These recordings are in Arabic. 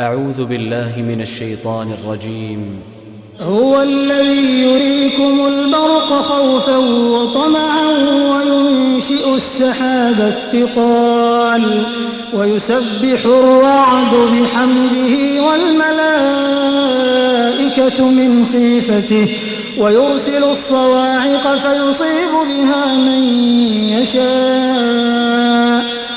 أعوذ بالله من الشيطان الرجيم. هو الذي يريكم البرق خوفا وطمعا وينشئ السحاب الثقال ويسبح الرعد بحمده والملائكة من خيفته ويرسل الصواعق فيصيب بها من يشاء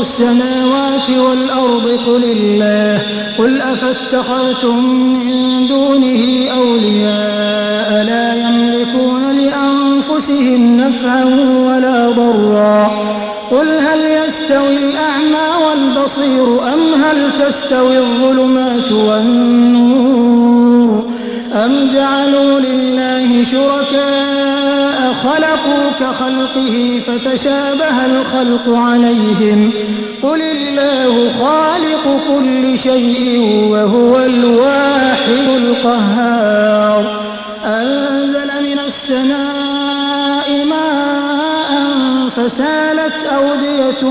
السماوات والأرض قل الله قل أفاتخذتم من دونه أولياء لا يملكون لأنفسهم نفعا ولا ضرا. قل هل يستوي الأعمى والبصير أم هل تستوي الظلمات والنور؟ أم جعلوا لله شركاء خلقوا كخلقه فتشابه الخلق عليهم. قل الله خالق كل شيء وهو الواحد القهار. أنزل من السماء ماء فسالت أودية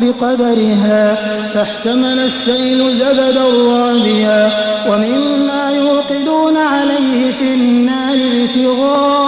بقدرها. فاحتمل السيل زبدا رابيا. ومما يوقدون عليه في النار ابتغاء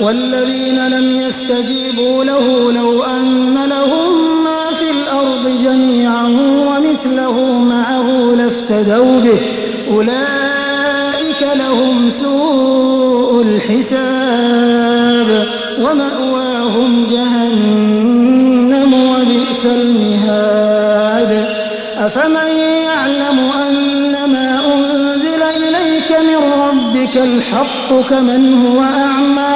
والذين لم يستجيبوا له لو أن لهم ما في الأرض جميعا ومثله معه لافتدوا به. أولئك لهم سوء الحساب ومأواهم جهنم وبئس المهاد. أفمن يعلم أنما أنزل إليك من ربك الحق كمن هو أعمى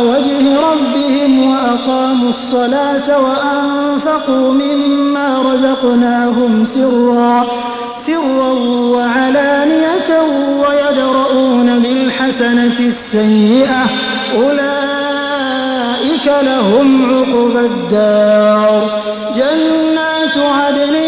وجه ربهم وأقاموا الصلاة وأنفقوا مما رزقناهم سرا سرا وعلانية ويدرؤون بالحسنة السيئة. أولئك لهم عقبى الدار. جنات عدن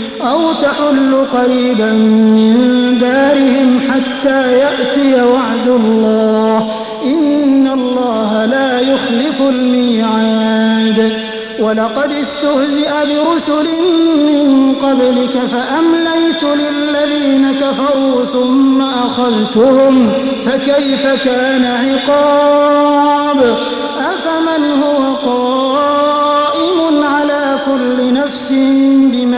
أو تحل قريبا من دارهم حتى يأتي وعد الله. إن الله لا يخلف الميعاد. ولقد استهزئ برسل من قبلك فأمليت للذين كفروا ثم أخذتهم. فكيف كان عقاب؟ أفمن هو قائم على كل نفس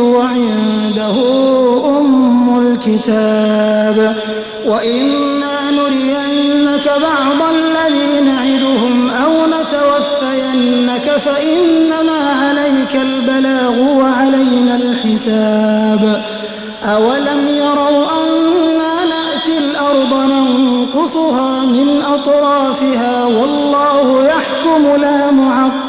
وعنده أم الكتاب. وإما نرينك بعض الذي نعدهم أو نتوفينك فإنما عليك البلاغ وعلينا الحساب. أولم يروا أنا نأتي الأرض ننقصها من أطرافها والله يحكم لا معقب